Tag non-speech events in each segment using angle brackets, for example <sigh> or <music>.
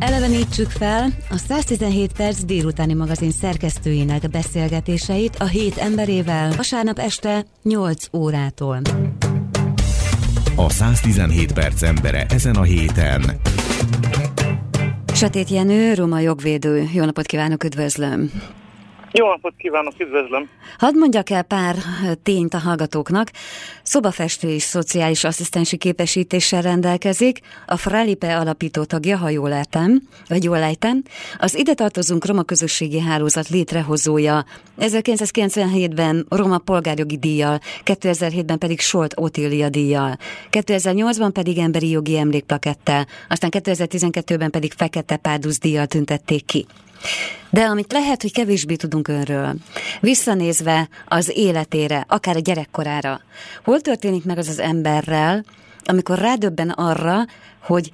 Elevenítsük fel a 117 perc délutáni magazin szerkesztőinek beszélgetéseit a hét emberével vasárnap este 8 órától. A 117 perc embere ezen a héten. Sötét Jenő, Roma jogvédő. Jó napot kívánok, üdvözlöm! Jó napot kívánok, üdvözlöm! Hadd mondjak el pár tényt a hallgatóknak. Szobafestő és szociális asszisztensi képesítéssel rendelkezik, a Fralipe alapító tagja, ha jól értem, vagy jól ejtem. Az ide tartozunk Roma közösségi hálózat létrehozója. 1997-ben Roma polgárjogi díjjal, 2007-ben pedig Solt Otília díjjal, 2008-ban pedig emberi jogi emlékplakettel, aztán 2012-ben pedig Fekete Párdusz díjjal tüntették ki. De amit lehet, hogy kevésbé tudunk önről, visszanézve az életére, akár a gyerekkorára, hol történik meg az az emberrel, amikor rádöbben arra, hogy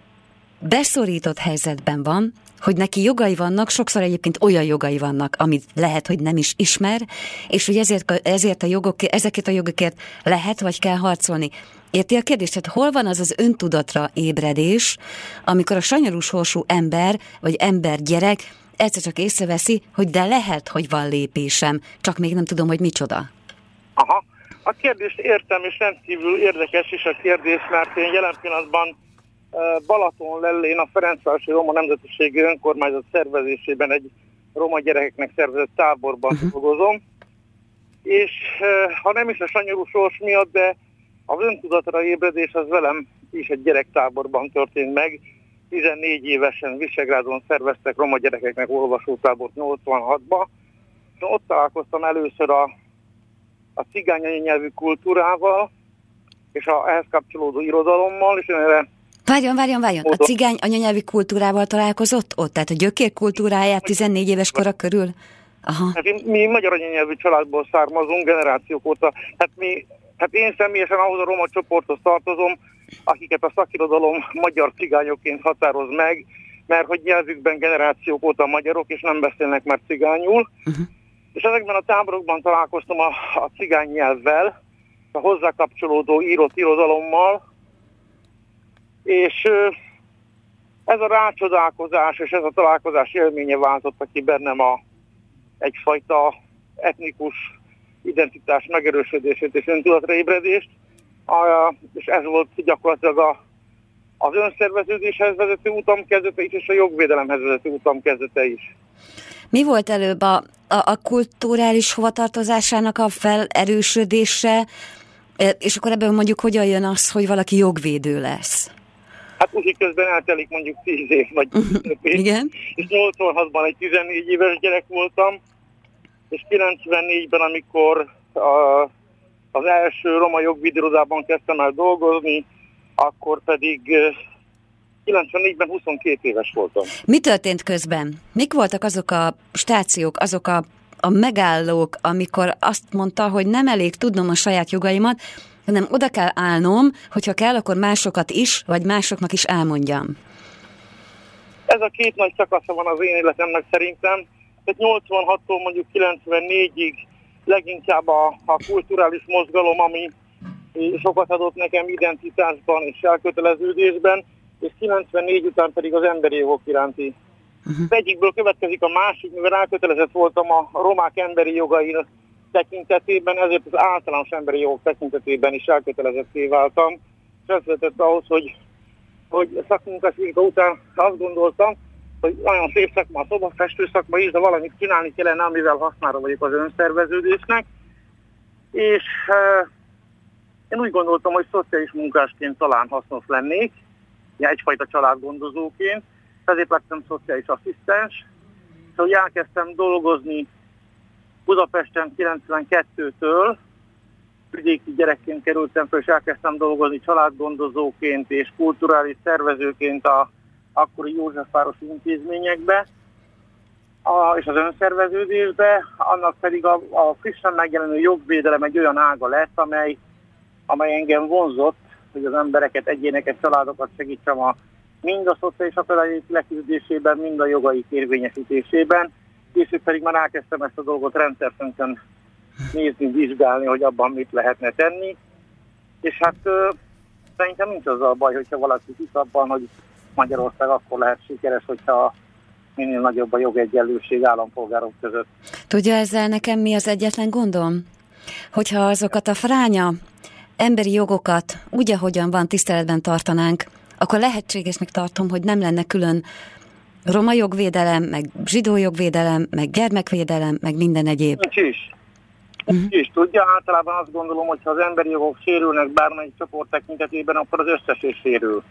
beszorított helyzetben van, hogy neki jogai vannak, sokszor egyébként olyan jogai vannak, amit lehet, hogy nem is ismer, és hogy ezért, ezért a jogok, ezeket a jogokért lehet vagy kell harcolni. Érti a kérdést? Tehát hol van az az öntudatra ébredés, amikor a sanyarús horsú ember, vagy ember gyerek egyszer csak észreveszi, hogy de lehet, hogy van lépésem, csak még nem tudom, hogy micsoda. Aha. A kérdést értem, és rendkívül érdekes is a kérdés, mert én jelen pillanatban Balaton lellén a Ferencvárosi Roma Nemzetiségi Önkormányzat szervezésében egy roma gyerekeknek szervezett táborban uh-huh. dolgozom. És ha nem is a sanyarú sors miatt, de az öntudatra ébredés az velem is egy gyerektáborban történt meg, 14 évesen Visegrádon szerveztek roma gyerekeknek olvasótábort 86-ba. Ott találkoztam először a, a cigány nyelvű kultúrával, és a ehhez kapcsolódó irodalommal, és erre Várjon, várjon, várjon. A cigány anyanyelvi kultúrával találkozott ott? Tehát a gyökér kultúráját 14 éves kora körül? Aha. Hát mi magyar anyanyelvű családból származunk generációk óta. Hát, mi, hát én személyesen ahhoz a roma csoporthoz tartozom, akiket a szakirodalom magyar cigányokként határoz meg, mert hogy nyelvükben generációk óta magyarok, és nem beszélnek már cigányul. Uh-huh. És ezekben a táborokban találkoztam a, a cigány nyelvvel, a hozzá kapcsolódó írott irodalommal, és ez a rácsodálkozás és ez a találkozás élménye váltotta ki bennem a, egyfajta etnikus identitás megerősödését és öntudatra ébredést, a, és ez volt gyakorlatilag a, az önszerveződéshez vezető utam kezdete is, és a jogvédelemhez vezető utam kezdete is. Mi volt előbb a, a, a kulturális hovatartozásának a felerősödése, e, és akkor ebből mondjuk hogyan jön az, hogy valaki jogvédő lesz? Hát úgy közben eltelik mondjuk 10 év, vagy <laughs> 15 év. Igen. És 86-ban egy 14 éves gyerek voltam, és 94-ben, amikor a az első roma jogvideózában kezdtem el dolgozni, akkor pedig 94-ben 22 éves voltam. Mi történt közben? Mik voltak azok a stációk, azok a, a megállók, amikor azt mondta, hogy nem elég tudnom a saját jogaimat, hanem oda kell állnom, hogyha kell, akkor másokat is, vagy másoknak is elmondjam. Ez a két nagy szakasza van az én életemnek szerintem. Tehát 86-tól mondjuk 94-ig leginkább a, a kulturális mozgalom, ami sokat adott nekem identitásban és elköteleződésben, és 94 után pedig az emberi jogok iránti. Uh-huh. Az egyikből következik a másik, mivel elkötelezett voltam a romák emberi jogai tekintetében, ezért az általános emberi jogok tekintetében is elkötelezetté váltam. És ez vezetett ahhoz, hogy, hogy szakmunkás után azt gondoltam, hogy nagyon szép szakma a szobafestő szakma is, de valamit csinálni kellene, amivel hasznára vagyok az önszerveződésnek. És uh, én úgy gondoltam, hogy szociális munkásként talán hasznos lennék, egyfajta családgondozóként, ezért lettem szociális asszisztens, hogy elkezdtem dolgozni Budapesten 92-től, vidéki gyerekként kerültem fel, és elkezdtem dolgozni családgondozóként és kulturális szervezőként a akkori Józsefvárosi intézményekbe, a, és az önszerveződésbe, annak pedig a, a frissen megjelenő jogvédelem egy olyan ága lett, amely, amely engem vonzott, hogy az embereket, egyéneket, családokat segítsem a, mind a szociális akadályok leküzdésében, mind a jogai érvényesítésében. Később pedig már elkezdtem ezt a dolgot rendszerszönten nézni, vizsgálni, hogy abban mit lehetne tenni. És hát ö, szerintem nincs az a baj, hogyha valaki hisz abban, hogy Magyarország akkor lehet sikeres, hogyha minél nagyobb a jogegyenlőség állampolgárok között. Tudja ezzel nekem mi az egyetlen gondom? Hogyha azokat a fránya emberi jogokat úgy, ahogyan van, tiszteletben tartanánk, akkor lehetségesnek tartom, hogy nem lenne külön roma jogvédelem, meg zsidó jogvédelem, meg gyermekvédelem, meg minden egyéb. Nincs is. Uh-huh. És tudja, általában azt gondolom, hogy ha az emberi jogok sérülnek bármelyik csoport tekintetében, akkor az összes is sérül.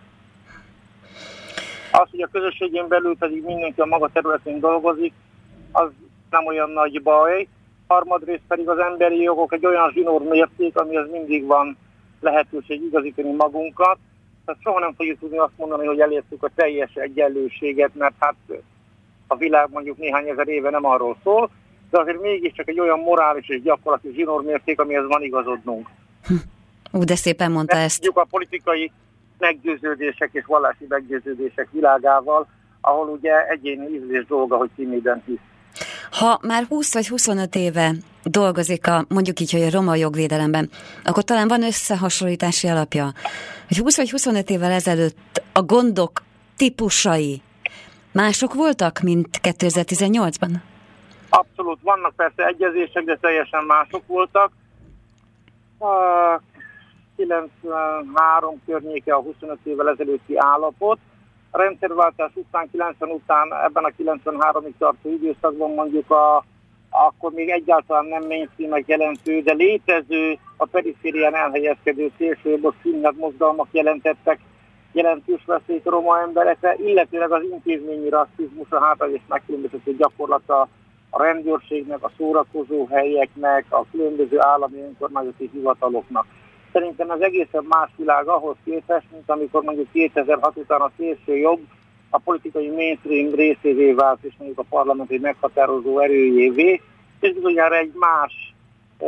Az, hogy a közösségén belül pedig mindenki a maga területén dolgozik, az nem olyan nagy baj. Harmadrészt pedig az emberi jogok egy olyan zsinór mérték, amihez mindig van lehetőség igazítani magunkat. Tehát soha nem fogjuk tudni azt mondani, hogy elértük a teljes egyenlőséget, mert hát a világ mondjuk néhány ezer éve nem arról szól, de azért mégiscsak egy olyan morális és gyakorlati zsinórmérték, amihez van igazodnunk. Ú, de szépen mondta ezt. Tudjuk a politikai meggyőződések és vallási meggyőződések világával, ahol ugye egyéni ízlés dolga, hogy ki miben hisz. Ha már 20 vagy 25 éve dolgozik a, mondjuk így, hogy a roma jogvédelemben, akkor talán van összehasonlítási alapja, hogy 20 vagy 25 évvel ezelőtt a gondok típusai mások voltak, mint 2018-ban? Abszolút, vannak persze egyezések, de teljesen mások voltak. A 93 környéke a 25 évvel ezelőtti állapot. A rendszerváltás után, 90 után, ebben a 93-ig tartó időszakban mondjuk a, akkor még egyáltalán nem mainstream jelentő, de létező, a periférián elhelyezkedő szélsőjobbos színlet mozgalmak jelentettek jelentős veszélyt a roma emberekre, illetőleg az intézményi rasszizmus, a hátrányos megkülönböztető gyakorlata a rendőrségnek, a szórakozó helyeknek, a különböző állami önkormányzati hivataloknak. Szerintem az egészen más világ ahhoz képest, mint amikor mondjuk 2006 után a szélső jobb a politikai mainstream részévé vált, és mondjuk a parlamenti meghatározó erőjévé, és bizonyára egy más e,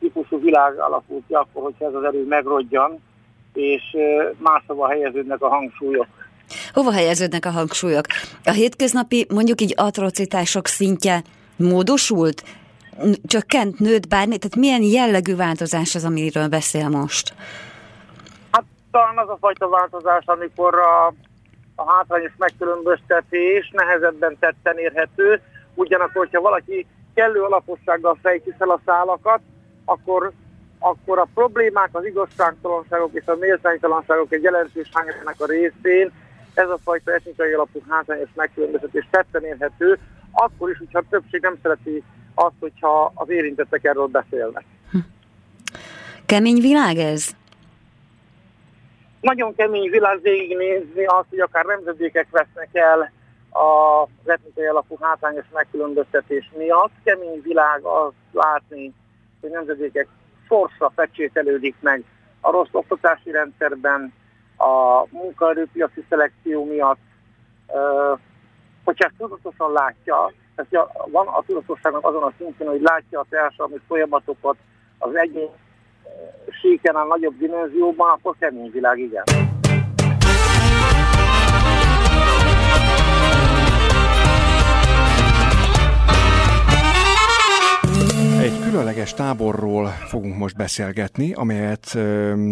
típusú világ alakult ki akkor, hogyha ez az erő megrodjan, és e, máshova helyeződnek a hangsúlyok. Hova helyeződnek a hangsúlyok? A hétköznapi, mondjuk így atrocitások szintje módosult? Csökkent, nőtt bármi? Tehát milyen jellegű változás az, amiről beszél most? Hát talán az a fajta változás, amikor a, a hátrányos megkülönböztetés nehezebben tetten érhető, ugyanakkor, hogyha valaki kellő alapossággal fejti fel a szálakat, akkor, akkor a problémák, az igazságtalanságok és a méltánytalanságok egy jelentős hányának a részén ez a fajta etnikai alapú hátrányos megkülönböztetés tetten érhető, akkor is, hogyha többség nem szereti azt, hogyha az érintettek erről beszélnek. Kemény világ ez? Nagyon kemény világ végignézni azt, hogy akár nemzedékek vesznek el az etnikai alapú hátrányos megkülönböztetés miatt. Kemény világ az látni, hogy nemzedékek sorsa fecsételődik meg a rossz oktatási rendszerben, a munkaerőpiaci szelekció miatt, hogyha ezt tudatosan látja, ez van a tudatosságnak azon a szintén, hogy látja a társadalmi folyamatokat az egyén síken a nagyobb dimenzióban, akkor kemény világ, igen. Egy különleges táborról fogunk most beszélgetni, amelyet,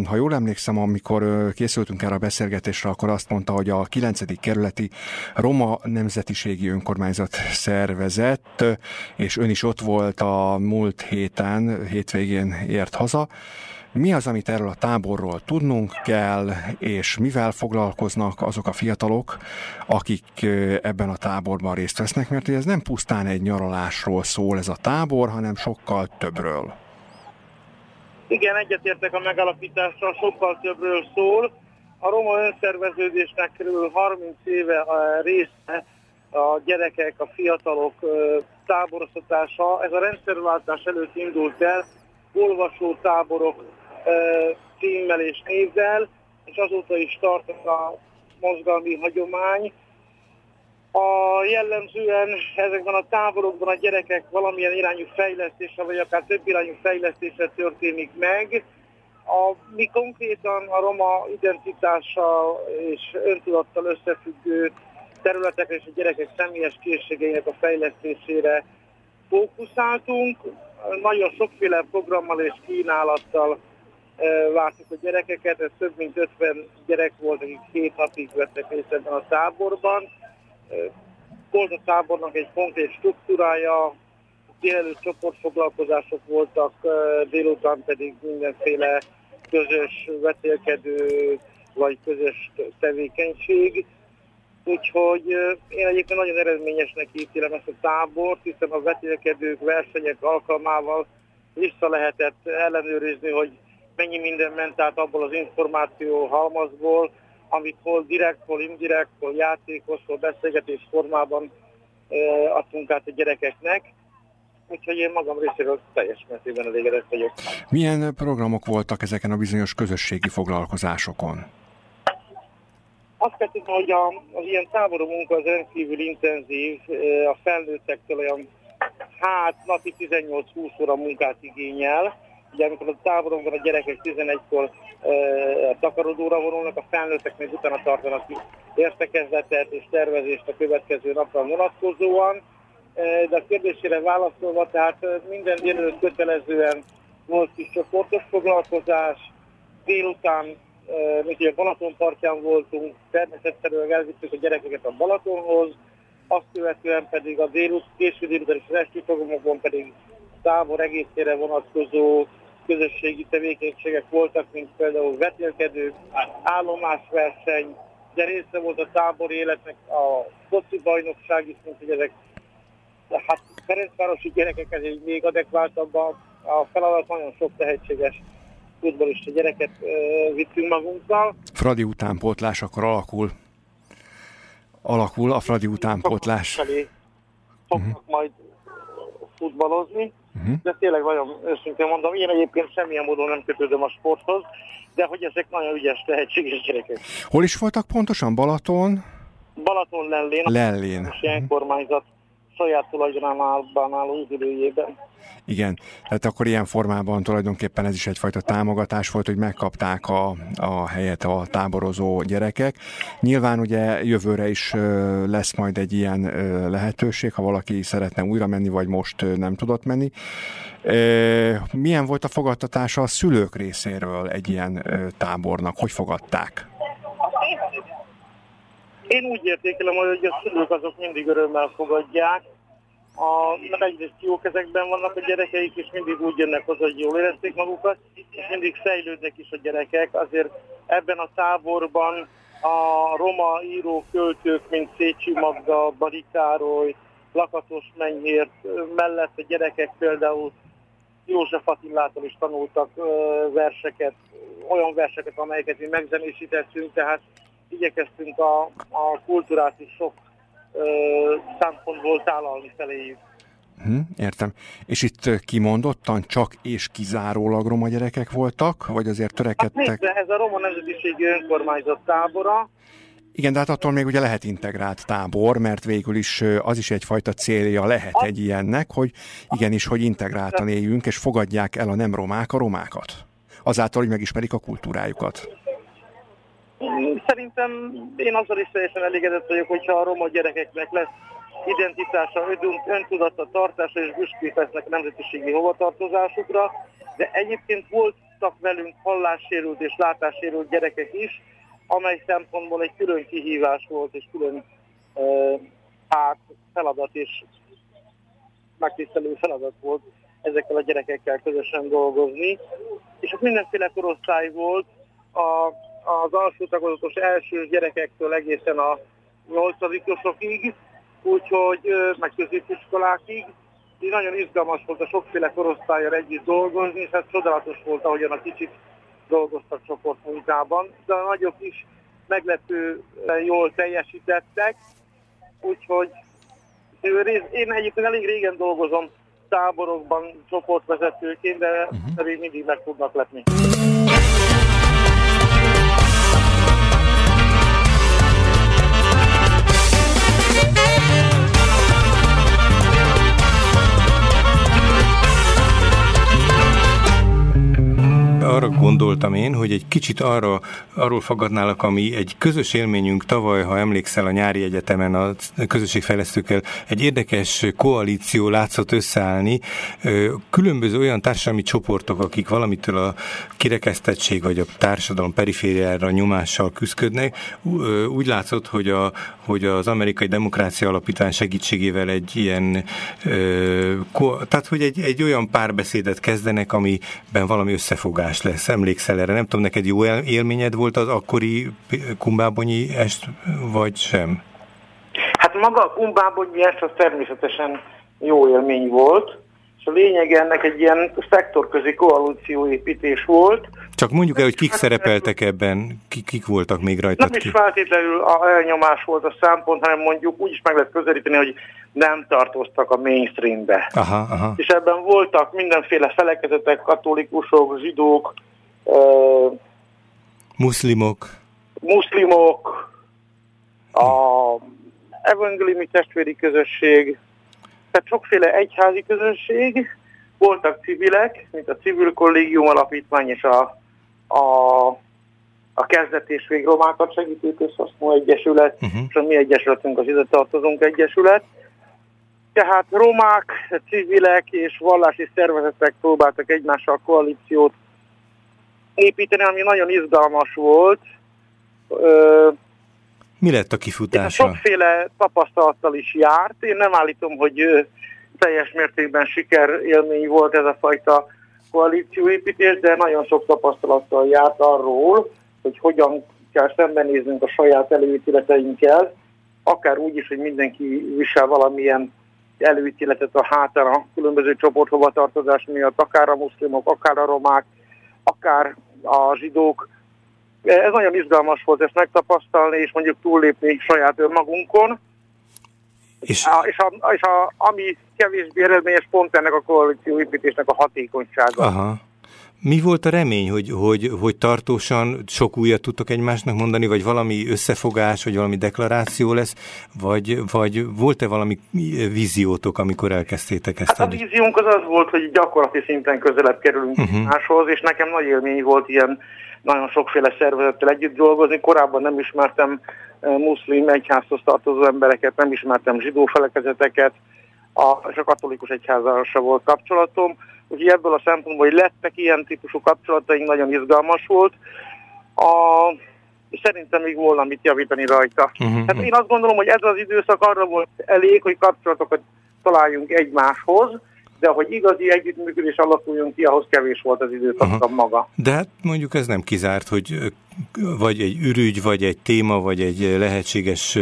ha jól emlékszem, amikor készültünk erre a beszélgetésre, akkor azt mondta, hogy a 9. kerületi Roma Nemzetiségi Önkormányzat szervezett, és ön is ott volt a múlt héten, hétvégén ért haza. Mi az, amit erről a táborról tudnunk kell, és mivel foglalkoznak azok a fiatalok, akik ebben a táborban részt vesznek, mert ez nem pusztán egy nyaralásról szól ez a tábor, hanem sokkal többről. Igen, egyetértek a megalapítással, sokkal többről szól. A roma önszerveződésnek kb. 30 éve része a gyerekek, a fiatalok táboroztatása. Ez a rendszerváltás előtt indult el, olvasó táborok címmel és névvel, és azóta is tart a mozgalmi hagyomány. A jellemzően ezekben a táborokban a gyerekek valamilyen irányú fejlesztése, vagy akár több irányú fejlesztése történik meg. A, mi konkrétan a roma identitással és öntudattal összefüggő területekre és a gyerekek személyes készségeinek a fejlesztésére fókuszáltunk. Nagyon sokféle programmal és kínálattal vártuk a gyerekeket, ez több mint 50 gyerek volt, akik két napig vettek részt ebben a táborban. Volt a tábornak egy konkrét struktúrája, délelőtt csoportfoglalkozások voltak, délután pedig mindenféle közös vetélkedő vagy közös tevékenység. Úgyhogy én egyébként nagyon eredményesnek ítélem ezt a tábort, hiszen a vetélkedők, versenyek alkalmával vissza lehetett ellenőrizni, hogy mennyi minden át abból az információ halmazból, amit hol direkt, hol indirekt, hol játékos, hol beszélgetés formában adtunk át a gyerekeknek. Úgyhogy én magam részéről teljes mértékben elégedett vagyok. Milyen programok voltak ezeken a bizonyos közösségi foglalkozásokon? Azt kell tudni, hogy a, az ilyen táború munka az rendkívül intenzív, a felnőttektől olyan hát napi 18-20 óra munkát igényel. Ugye amikor a táboron van a gyerekek 11-kor e, takarodóra vonulnak, a felnőttek még utána tartanak értekezletet és tervezést a következő napra vonatkozóan. E, de a kérdésére válaszolva, tehát minden délelőtt kötelezően volt kis csoportos foglalkozás, délután mint a Balaton partján voltunk, természetesen elvittük a gyerekeket a Balatonhoz, azt követően pedig a délut, késő délután és az esti programokon pedig tábor egészére vonatkozó közösségi tevékenységek voltak, mint például vetélkedő, állomásverseny, de része volt a tábor életnek a foci bajnokság is, mint hogy ezek hát Ferencvárosi gyerekek ez egy még adekváltabb a, feladat, nagyon sok tehetséges futballista gyereket uh, vittünk magunkkal. Fradi utánpótlás akkor alakul. Alakul a Fradi utánpótlás. Szoktak uh-huh. majd futballozni, uh-huh. de tényleg nagyon őszintén mondom, én egyébként semmilyen módon nem kötődöm a sporthoz, de hogy ezek nagyon ügyes, tehetséges gyerekek. Hol is voltak pontosan? Balaton? Balaton Lellén. Lellén. A uh-huh. kormányzat saját tulajdonában álló üdülőjében. Igen, tehát akkor ilyen formában tulajdonképpen ez is egyfajta támogatás volt, hogy megkapták a, a helyet a táborozó gyerekek. Nyilván ugye jövőre is lesz majd egy ilyen lehetőség, ha valaki szeretne újra menni, vagy most nem tudott menni. Milyen volt a fogadtatása a szülők részéről egy ilyen tábornak? Hogy fogadták? Én úgy értékelem, hogy a szülők azok mindig örömmel fogadják, a, mert egyrészt jó kezekben vannak a gyerekeik, és mindig úgy jönnek hozzá, hogy jól érezték magukat, és mindig fejlődnek is a gyerekek. Azért ebben a táborban a roma író költők, mint Szécsi Magda, Barikároly, Lakatos Menyhért mellett a gyerekek például József Attilától is tanultak verseket, olyan verseket, amelyeket mi megzenésítettünk, tehát igyekeztünk a, a kultúrát is sok szempontból tálalni feléjük. Hm, értem. És itt kimondottan csak és kizárólag roma gyerekek voltak, vagy azért törekedtek? Hát nézd, ez a roma nemzetiségi önkormányzat tábora. Igen, de hát attól még ugye lehet integrált tábor, mert végül is az is egyfajta célja lehet a... egy ilyennek, hogy igenis, hogy integráltan éljünk, és fogadják el a nem romák a romákat. Azáltal, hogy megismerik a kultúrájukat. Szerintem én azzal is teljesen elégedett vagyok, hogyha a roma gyerekeknek lesz identitása, öntudata, tartása és büszkék lesznek nemzetiségi hovatartozásukra, de egyébként voltak velünk hallássérült és látássérült gyerekek is, amely szempontból egy külön kihívás volt, és külön uh, hát feladat és megtisztelő feladat volt ezekkel a gyerekekkel közösen dolgozni. És ott mindenféle korosztály volt, a az alsó tagozatos első gyerekektől egészen a nyolcadikosokig, úgyhogy meg középiskolákig. Így nagyon izgalmas volt a sokféle korosztályjal együtt dolgozni, és hát csodálatos volt, ahogyan a kicsit dolgoztak csoportmunkában, de a nagyok is meglepő jól teljesítettek, úgyhogy én egyébként elég régen dolgozom táborokban csoportvezetőként, de uh-huh. még mindig meg tudnak lepni. Arra gondoltam én, hogy egy kicsit arra, arról fogadnálak, ami egy közös élményünk tavaly, ha emlékszel a nyári egyetemen a közösségfejlesztőkkel, egy érdekes koalíció látszott összeállni, különböző olyan társadalmi csoportok, akik valamitől a kirekesztettség vagy a társadalom perifériára nyomással küzdködnek, úgy látszott, hogy, a, hogy az amerikai demokrácia alapítvány segítségével egy ilyen, tehát hogy egy, egy olyan párbeszédet kezdenek, amiben valami összefogás lesz. Emlékszel erre? Nem tudom, neked jó élményed volt az akkori kumbábonyi est, vagy sem? Hát maga a kumbábonyi est az természetesen jó élmény volt, és a lényeg ennek egy ilyen szektorközi koalícióépítés volt. Csak mondjuk el, hogy kik szerepeltek ebben, kik, kik voltak még rajta? Nem is feltétlenül a elnyomás volt a szempont, hanem mondjuk úgy is meg lehet közelíteni, hogy nem tartoztak a mainstreambe. Aha, aha. És ebben voltak mindenféle felekezetek, katolikusok, zsidók, uh, muszlimok, muszlimok, a evangéliumi testvéri közösség, tehát sokféle egyházi közösség, voltak civilek, mint a Civil Kollégium Alapítvány és a, a, a Kezdet és Végromákat Segítő Közhasznú Egyesület, uh-huh. és a mi egyesületünk az ide tartozunk egyesület. Tehát romák, civilek és vallási szervezetek próbáltak egymással koalíciót építeni, ami nagyon izgalmas volt. Mi lett a kifutása? Sokféle tapasztalattal is járt. Én nem állítom, hogy teljes mértékben sikerélmény volt ez a fajta koalícióépítés, de nagyon sok tapasztalattal járt arról, hogy hogyan kell szembenéznünk a saját előítéleteinkkel, akár úgy is, hogy mindenki visel valamilyen előítéletet a hátán a különböző csoporthovatartozás miatt, akár a muszlimok, akár a romák, akár a zsidók, ez nagyon izgalmas volt ezt megtapasztalni, és mondjuk túllépni saját önmagunkon. És, a, és, a, és a, ami kevésbé eredményes pont ennek a koalícióépítésnek a hatékonysága. Aha. Mi volt a remény, hogy, hogy, hogy tartósan sok újat tudtok egymásnak mondani, vagy valami összefogás, vagy valami deklaráció lesz, vagy, vagy volt-e valami víziótok, amikor elkezdtétek ezt? Hát a víziónk az az volt, hogy gyakorlati szinten közelebb kerülünk uh-huh. máshoz, és nekem nagy élmény volt ilyen nagyon sokféle szervezettel együtt dolgozni. Korábban nem ismertem eh, muszlim egyházhoz tartozó embereket, nem ismertem zsidó felekezeteket, a, és a katolikus egyházzal se volt kapcsolatom. Úgyhogy ebből a szempontból, hogy lettek ilyen típusú kapcsolataink, nagyon izgalmas volt. A, és szerintem még volna mit javítani rajta. Uh-huh. Hát én azt gondolom, hogy ez az időszak arra volt elég, hogy kapcsolatokat találjunk egymáshoz, de hogy igazi együttműködés alakuljon ki, ahhoz kevés volt az időszak maga. De hát mondjuk ez nem kizárt, hogy vagy egy ürügy, vagy egy téma, vagy egy lehetséges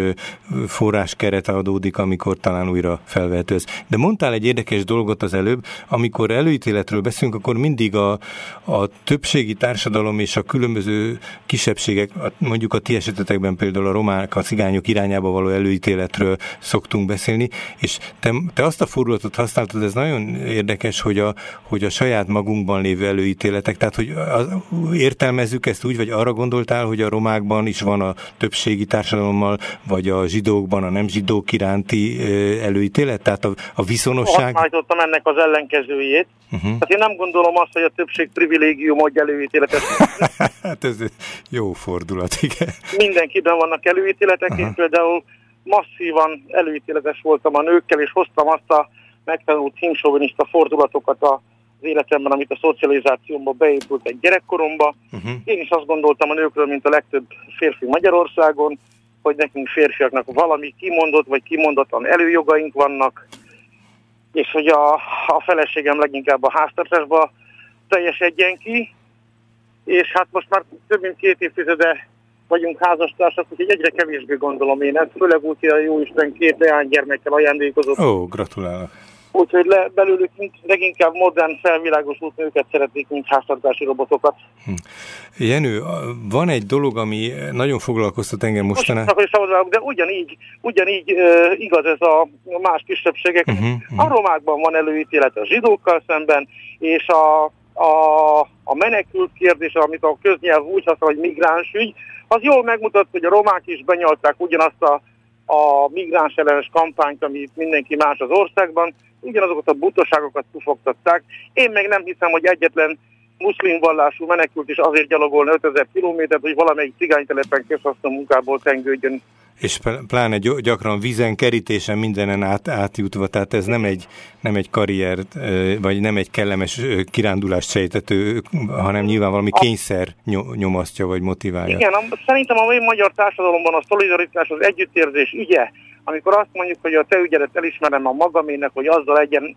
forráskeret adódik, amikor talán újra felvehető ez. De mondtál egy érdekes dolgot az előbb, amikor előítéletről beszélünk, akkor mindig a, a többségi társadalom és a különböző kisebbségek, mondjuk a ti esetetekben például a romák, a cigányok irányába való előítéletről szoktunk beszélni, és te, te azt a fordulatot használtad, ez nagyon érdekes, hogy a, hogy a saját magunkban lévő előítéletek, tehát hogy az, értelmezzük ezt úgy, vagy arra gondoltál, hogy a romákban is van a többségi társadalommal, vagy a zsidókban a nem zsidók iránti előítélet? Tehát a, a viszonosság... Használtottam ennek az ellenkezőjét. Uh-huh. Hát én nem gondolom azt, hogy a többség privilégium hogy előítéletet. <laughs> hát ez jó fordulat, igen. Mindenkiben vannak előítéletek, uh-huh. én például masszívan előítéletes voltam a nőkkel, és hoztam azt a megtanult hímsovinista fordulatokat a életemben, amit a szocializációmba beépült egy gyerekkoromba. Uh-huh. Én is azt gondoltam a nőkről, mint a legtöbb férfi Magyarországon, hogy nekünk férfiaknak valami kimondott vagy kimondatlan előjogaink vannak, és hogy a, a feleségem leginkább a háztartásba teljesedjen ki, és hát most már több mint két évtizede vagyunk házastársak, úgyhogy egyre kevésbé gondolom én ezt, főleg úgy, hogy a Jóisten két leánygyermekkel ajándékozott. Ó, gratulálok! Úgyhogy le, belőlük leginkább modern, felvilágosult nőket szeretnék, mint háztartási robotokat. Hm. Jenő, van egy dolog, ami nagyon foglalkoztat engem mostanában. Most, de ugyanígy, ugyanígy uh, igaz ez a más kisebbségek. Uh-huh, uh-huh. A romákban van előítélet a zsidókkal szemben, és a, a, a menekült kérdés, amit a köznyelv úgy használ, hogy migránsügy, az jól megmutat, hogy a romák is benyalták ugyanazt a a migráns ellenes kampányt, amit mindenki más az országban, ugyanazokat a butaságokat pufogtatták. Én meg nem hiszem, hogy egyetlen muszlim vallású menekült is azért gyalogolna 5000 kilométert, hogy valamelyik cigánytelepen közhasznú munkából tengődjön és pláne gyakran vízen, kerítésen, mindenen át, átjutva, tehát ez nem egy, nem egy karrier, vagy nem egy kellemes kirándulást sejtető, hanem nyilván valami kényszer nyomasztja, vagy motiválja. Igen, szerintem a mai magyar társadalomban a szolidaritás, az együttérzés ügye, amikor azt mondjuk, hogy a te ügyedet elismerem a magamének, hogy azzal legyen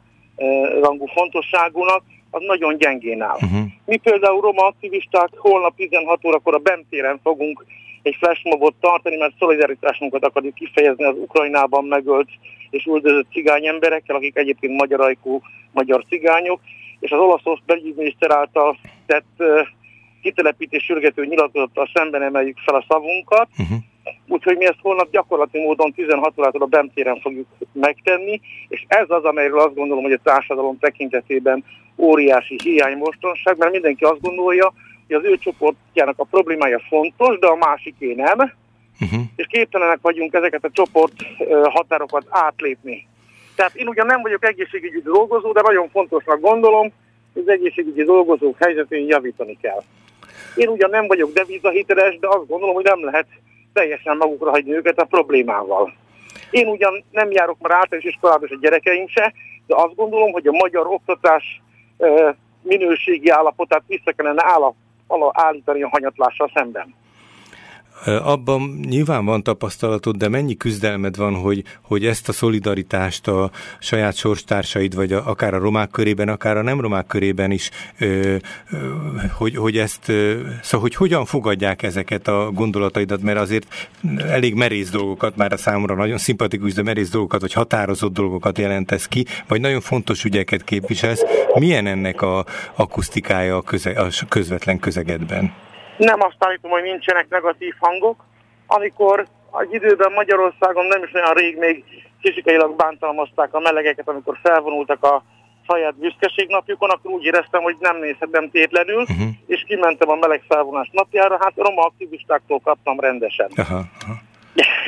rangú fontosságúnak, az nagyon gyengén áll. Uh-huh. Mi például roma aktivisták holnap 16 órakor a Bemtéren fogunk egy flashmobot tartani, mert szolidaritásunkat akarjuk kifejezni az Ukrajnában megölt és üldözött cigány emberekkel, akik egyébként magyarajkú magyar cigányok, és az olasz belügyminiszter által tett uh, kitelepítés sürgető nyilatkozattal szemben emeljük fel a szavunkat. Uh-huh. Úgyhogy mi ezt holnap gyakorlati módon 16 órától a Bemtéren fogjuk megtenni, és ez az, amelyről azt gondolom, hogy a társadalom tekintetében óriási hiány mostanság, mert mindenki azt gondolja, hogy az ő csoportjának a problémája fontos, de a másiké nem, uh-huh. és képtelenek vagyunk ezeket a csoport határokat átlépni. Tehát én ugyan nem vagyok egészségügyi dolgozó, de nagyon fontosnak gondolom, hogy az egészségügyi dolgozók helyzetén javítani kell. Én ugyan nem vagyok devizahiteles, de azt gondolom, hogy nem lehet teljesen magukra hagyni őket a problémával. Én ugyan nem járok már általános iskolába, és a gyerekeim se, de azt gondolom, hogy a magyar oktatás minőségi állapotát vissza kellene állap, állítani a hanyatlással szemben. Abban nyilván van tapasztalatod, de mennyi küzdelmed van, hogy, hogy ezt a szolidaritást a saját sorstársaid, vagy a, akár a romák körében, akár a nem romák körében is, ö, ö, hogy, hogy ezt, ö, szóval hogy hogyan fogadják ezeket a gondolataidat, mert azért elég merész dolgokat, már a számomra nagyon szimpatikus, de merész dolgokat, vagy határozott dolgokat jelentesz ki, vagy nagyon fontos ügyeket képviselsz. Milyen ennek a akusztikája a, köze, a közvetlen közegedben? Nem azt állítom, hogy nincsenek negatív hangok. Amikor egy időben Magyarországon nem is olyan rég még fizikailag bántalmazták a melegeket, amikor felvonultak a saját büszkeségnapjukon, akkor úgy éreztem, hogy nem nézhetem tétlenül, uh-huh. és kimentem a meleg felvonás napjára, hát roma aktivistáktól kaptam rendesen. Aha, aha.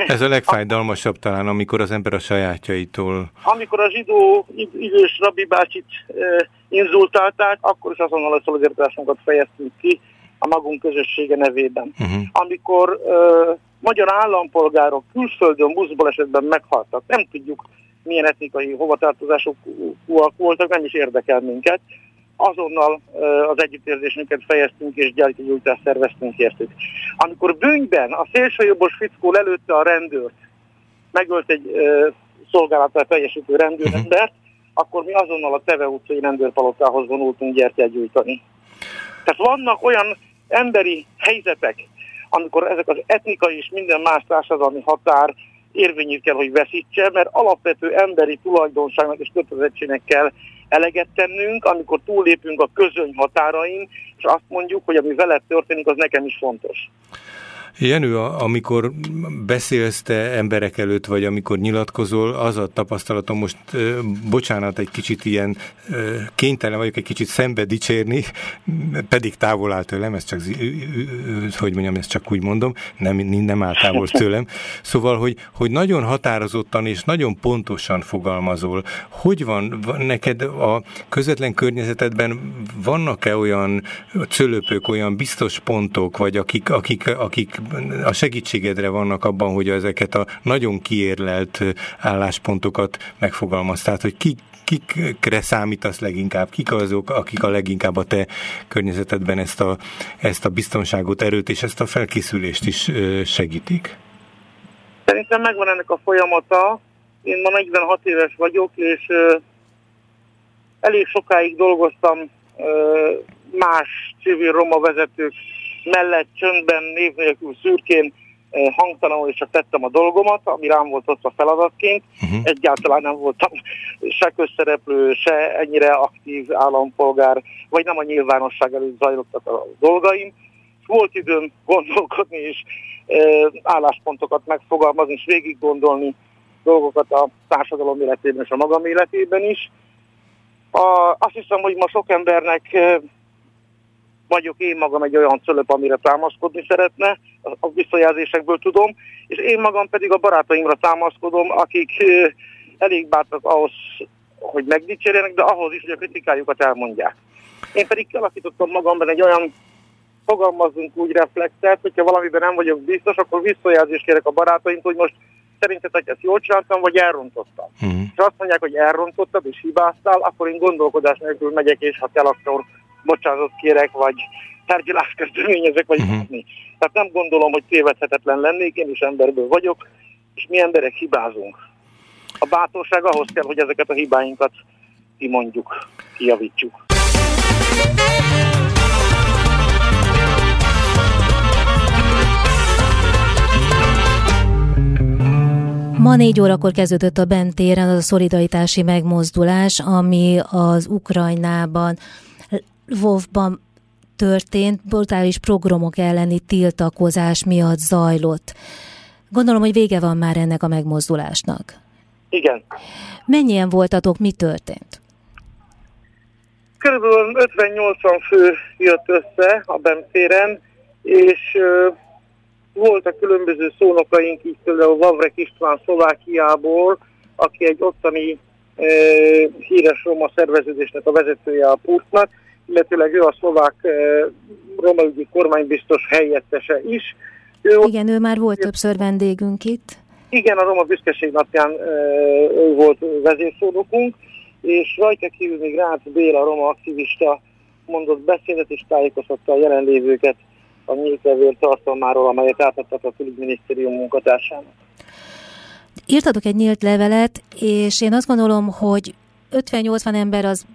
Ez a legfájdalmasabb talán, amikor az ember a sajátjaitól... Amikor a zsidó idős Rabbi bácsit e, inzultálták, akkor is azonnal a szolidaritásunkat fejeztünk ki, a magunk közössége nevében. Uh-huh. Amikor ö, magyar állampolgárok külföldön buszból esetben meghaltak, nem tudjuk milyen etnikai hovatartozások voltak, nem is érdekel minket. Azonnal ö, az együttérzésünket fejeztünk és gyártyúgyújtást szerveztünk értük. Amikor bűnyben a szélsőjobbos fickó lelőtte a rendőrt, megölt egy ö, szolgálattal teljesítő rendőrembert, uh-huh. akkor mi azonnal a Teve utcai rendőrpalotához vonultunk gyertyát gyújtani. Tehát vannak olyan emberi helyzetek, amikor ezek az etnikai és minden más társadalmi határ érvényét kell, hogy veszítse, mert alapvető emberi tulajdonságnak és kötelezettségnek kell eleget tennünk, amikor túllépünk a közöny határain, és azt mondjuk, hogy ami veled történik, az nekem is fontos. Jenő, amikor beszélsz te emberek előtt, vagy amikor nyilatkozol, az a tapasztalatom most, bocsánat, egy kicsit ilyen kénytelen vagyok egy kicsit szembe dicsérni, pedig távol áll tőlem, ez csak, hogy mondjam, ezt csak úgy mondom, nem, nem áll távol <laughs> tőlem. Szóval, hogy, hogy nagyon határozottan és nagyon pontosan fogalmazol. Hogy van, van neked a közvetlen környezetedben vannak-e olyan cölöpök, olyan biztos pontok, vagy akik, akik, akik a segítségedre vannak abban, hogy ezeket a nagyon kiérlelt álláspontokat megfogalmaz. Tehát, hogy ki, kikre számítasz leginkább? Kik azok, akik a leginkább a te környezetedben ezt a, ezt a biztonságot, erőt és ezt a felkészülést is segítik? Szerintem megvan ennek a folyamata. Én ma 46 éves vagyok, és elég sokáig dolgoztam más civil roma vezetők mellett csöndben, név nélkül szürkén hangtalanul, és csak tettem a dolgomat, ami rám volt ott a feladatként. Uh-huh. Egyáltalán nem voltam <laughs> se közszereplő, se ennyire aktív állampolgár, vagy nem a nyilvánosság előtt zajlottak a dolgaim. Volt időm gondolkodni és álláspontokat megfogalmazni, és végig gondolni dolgokat a társadalom életében és a magam életében is. A, azt hiszem, hogy ma sok embernek vagyok én magam egy olyan cölöp, amire támaszkodni szeretne, a visszajelzésekből tudom, és én magam pedig a barátaimra támaszkodom, akik elég bátrak ahhoz, hogy megdicsérjenek, de ahhoz is, hogy a kritikájukat elmondják. Én pedig kialakítottam magamban egy olyan fogalmazunk úgy reflexet, hogyha valamiben nem vagyok biztos, akkor visszajelzést kérek a barátaimtól, hogy most szerintetek ezt jól csináltam, vagy elrontottam. Uh-huh. És azt mondják, hogy elrontottad és hibáztál, akkor én gondolkodás nélkül megyek, és ha kell, akkor bocsánatot kérek, vagy tárgyalást kezdeményezek, vagy uh-huh. Tehát nem gondolom, hogy tévedhetetlen lennék, én is emberből vagyok, és mi emberek hibázunk. A bátorság ahhoz kell, hogy ezeket a hibáinkat kimondjuk, kijavítsuk. Ma négy órakor kezdődött a bentéren az a szolidaritási megmozdulás, ami az Ukrajnában, Lvovban történt, brutális programok elleni tiltakozás miatt zajlott. Gondolom, hogy vége van már ennek a megmozdulásnak. Igen. Mennyien voltatok, mi történt? Körülbelül 50-80 fő jött össze a bentéren, és voltak különböző szónokaink, így például Vavrek István Szlovákiából, aki egy ottani e, híres roma szerveződésnek a vezetője a Purtnak, illetőleg ő a szlovák e, roma ügyi kormánybiztos helyettese is. Ő Igen, ő már volt többször vendégünk itt. Igen, a Roma Büszkeség napján e, ő volt vezérszónokunk, és rajta kívül még Rácz Béla, roma aktivista mondott beszédet és tájékoztatta a jelenlévőket a nyílt levél tartalmáról, amelyet átadtak a külügyminisztérium munkatársának. Írtatok egy nyílt levelet, és én azt gondolom, hogy 50-80 ember az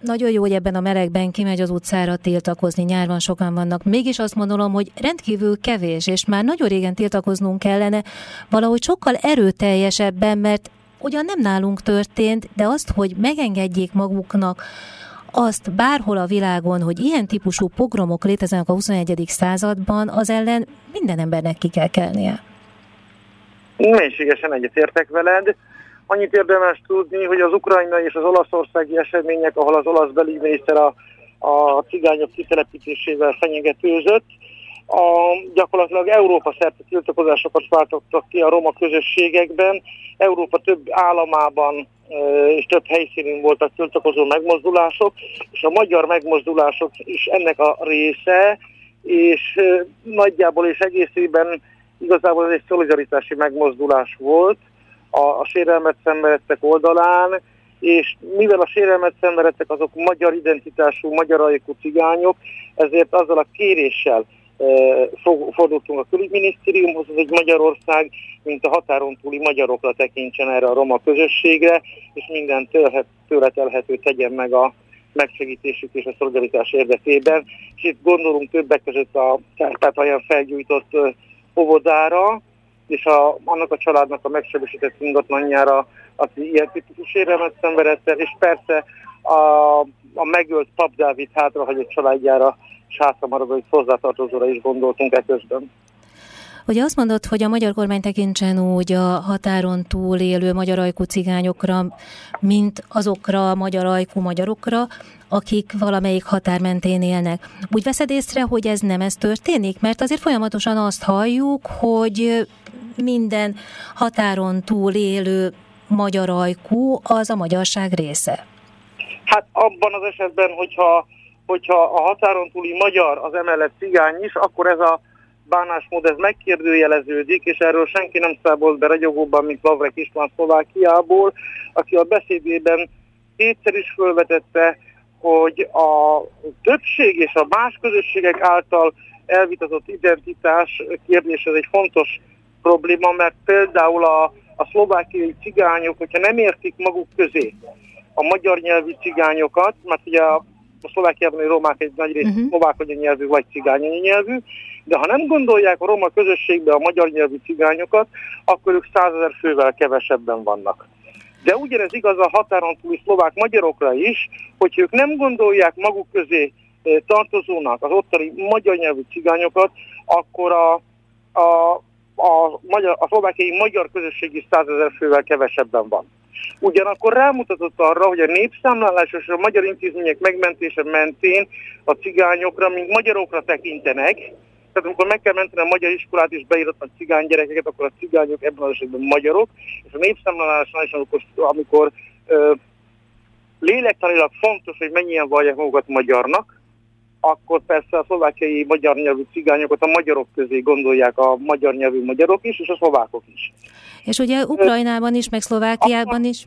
nagyon jó, hogy ebben a melegben kimegy az utcára tiltakozni, nyárban sokan vannak. Mégis azt gondolom, hogy rendkívül kevés, és már nagyon régen tiltakoznunk kellene, valahogy sokkal erőteljesebben, mert ugyan nem nálunk történt, de azt, hogy megengedjék maguknak azt bárhol a világon, hogy ilyen típusú pogromok léteznek a 21. században, az ellen minden embernek ki kell kelnie. Mélységesen egyetértek veled. Annyit érdemes tudni, hogy az ukrajnai és az olaszországi események, ahol az olasz belügyminiszter a, a cigányok kitelepítésével fenyegetőzött, a, gyakorlatilag Európa szerte tiltakozásokat váltottak ki a roma közösségekben. Európa több államában és több helyszínén voltak tiltakozó megmozdulások, és a magyar megmozdulások is ennek a része, és nagyjából és egészében igazából ez egy szolidaritási megmozdulás volt a, a sérelmet szenvedettek oldalán, és mivel a sérelmet szenvedettek azok magyar identitású, magyar ajkú cigányok, ezért azzal a kéréssel fordultunk a külügyminisztériumhoz, hogy Magyarország, mint a határon túli magyarokra tekintsen erre a roma közösségre, és minden tőle telhető tegyen meg a megsegítésük és a szolidaritás érdekében. És itt gondolunk többek között a olyan felgyújtott óvodára, és a, annak a családnak a megsebesített ingatlanjára, aki ilyen típusú sérelmet szenvedett és persze a, a megölt Pap Dávid hátrahagyott családjára és hogy hozzátartozóra is gondoltunk e közben. Ugye azt mondod, hogy a magyar kormány tekintsen úgy a határon túl élő magyar ajkú cigányokra, mint azokra a magyar ajkú magyarokra, akik valamelyik határ mentén élnek. Úgy veszed észre, hogy ez nem ez történik? Mert azért folyamatosan azt halljuk, hogy minden határon túl élő magyar ajkú az a magyarság része. Hát abban az esetben, hogyha hogyha a határon túli magyar az emellett cigány is, akkor ez a bánásmód ez megkérdőjeleződik, és erről senki nem szábolt be ragyogóban, mint Lavrek István Szlovákiából, aki a beszédében kétszer is felvetette, hogy a többség és a más közösségek által elvitatott identitás kérdés egy fontos probléma, mert például a, a szlovákiai cigányok, hogyha nem értik maguk közé a magyar nyelvű cigányokat, mert ugye a a Szlovákiában a romák egy nagy rész uh-huh. szlovák anyanyelvű vagy cigány nyelvű, de ha nem gondolják a roma közösségbe a magyar nyelvű cigányokat, akkor ők százezer fővel kevesebben vannak. De ugyanez igaz a határon túli szlovák magyarokra is, hogy ők nem gondolják maguk közé eh, tartozónak az ottani magyar nyelvű cigányokat, akkor a, a, a, magyar, a szlovákiai magyar közösségi százezer fővel kevesebben van. Ugyanakkor rámutatott arra, hogy a népszámlálás és a magyar intézmények megmentése mentén a cigányokra, mint magyarokra tekintenek, tehát amikor meg kell menteni a magyar iskolát és beíratnak cigány gyerekeket, akkor a cigányok ebben az esetben magyarok, és a népszámlálásnál is, amikor, amikor ö, lélektanilag fontos, hogy mennyien vallják magukat magyarnak, akkor persze a szlovákiai magyar nyelvű cigányokat a magyarok közé gondolják a magyar nyelvű magyarok is, és a szlovákok is. És ugye Ukrajnában is, meg Szlovákiában is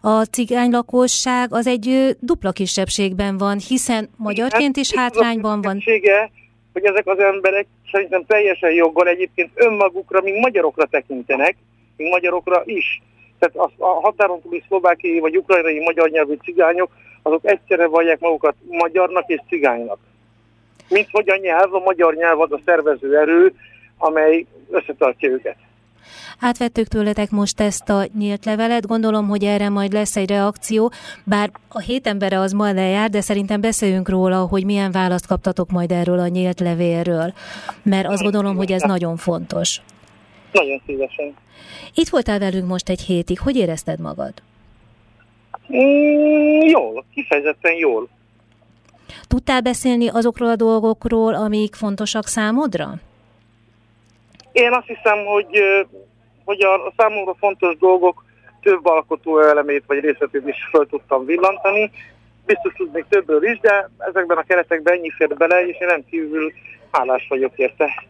a cigány lakosság az egy dupla kisebbségben van, hiszen magyarként is hátrányban van. hogy ezek az emberek szerintem teljesen joggal egyébként önmagukra, mint magyarokra tekintenek, mint magyarokra is. Tehát a határon túli szlovákiai vagy ukrajnai magyar nyelvű cigányok, azok egyszerre vallják magukat magyarnak és cigánynak. Mint hogy a nyelv, a magyar nyelv az a szervező erő, amely összetartja őket. Átvettük tőletek most ezt a nyílt levelet, gondolom, hogy erre majd lesz egy reakció, bár a hét embere az ma lejár, de szerintem beszéljünk róla, hogy milyen választ kaptatok majd erről a nyílt levélről, mert azt gondolom, hogy ez nagyon fontos. Nagyon szívesen. Itt voltál velünk most egy hétig, hogy érezted magad? Mm, jól, kifejezetten jól. Tudtál beszélni azokról a dolgokról, amik fontosak számodra? Én azt hiszem, hogy, hogy a számomra fontos dolgok több alkotó elemét vagy részletét is fel tudtam villantani. Biztos tudnék többről is, de ezekben a keretekben ennyi fér bele, és én nem kívül hálás vagyok érte.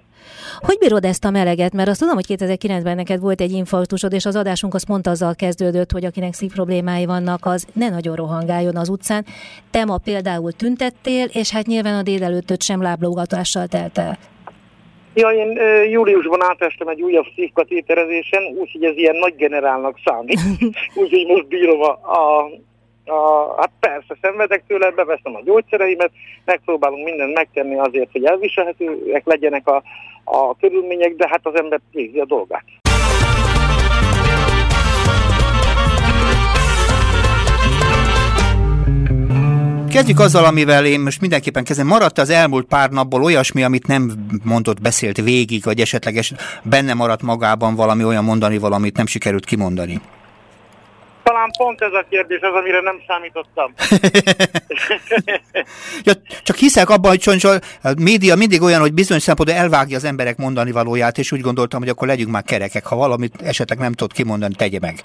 Hogy bírod ezt a meleget? Mert azt tudom, hogy 2009-ben neked volt egy infarktusod, és az adásunk az pont azzal kezdődött, hogy akinek szívproblémái vannak, az ne nagyon rohangáljon az utcán. Te ma például tüntettél, és hát nyilván a délelőttöt sem láblógatással telt el. Ja, én e, júliusban átestem egy újabb szívkatéterezésen, úgyhogy ez ilyen nagy generálnak számít. <laughs> úgyhogy most bírom a, a, a, hát persze, szenvedek tőle, beveszem a gyógyszereimet, megpróbálunk mindent megtenni azért, hogy elviselhetőek legyenek a, a körülmények, de hát az ember végzi a dolgát. Kezdjük azzal, amivel én most mindenképpen kezdem. Maradt az elmúlt pár napból olyasmi, amit nem mondott, beszélt végig, vagy esetleges benne maradt magában valami olyan mondani valamit nem sikerült kimondani? Talán pont ez a kérdés az, amire nem számítottam. <laughs> ja, csak hiszek abban, hogy csoncsol, a média mindig olyan, hogy bizonyos szempontból elvágja az emberek mondani valóját, és úgy gondoltam, hogy akkor legyünk már kerekek. Ha valamit esetleg nem tudod kimondani, tegye meg.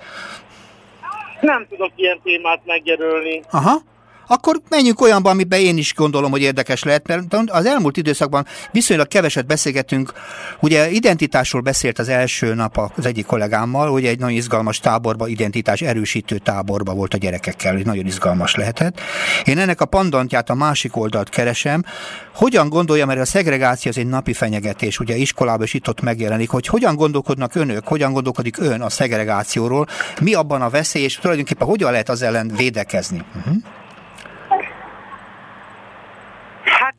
Nem tudok ilyen témát megjelölni. Aha. Akkor menjünk olyanba, amiben én is gondolom, hogy érdekes lehet, mert az elmúlt időszakban viszonylag keveset beszélgetünk. Ugye identitásról beszélt az első nap az egyik kollégámmal, hogy egy nagyon izgalmas táborba, identitás erősítő táborba volt a gyerekekkel, hogy nagyon izgalmas lehetett. Én ennek a pandantját, a másik oldalt keresem. Hogyan gondolja, mert a szegregáció az egy napi fenyegetés, ugye iskolában is itt ott megjelenik, hogy hogyan gondolkodnak önök, hogyan gondolkodik ön a szegregációról, mi abban a veszély, és tulajdonképpen hogyan lehet az ellen védekezni? Uh-huh. Hát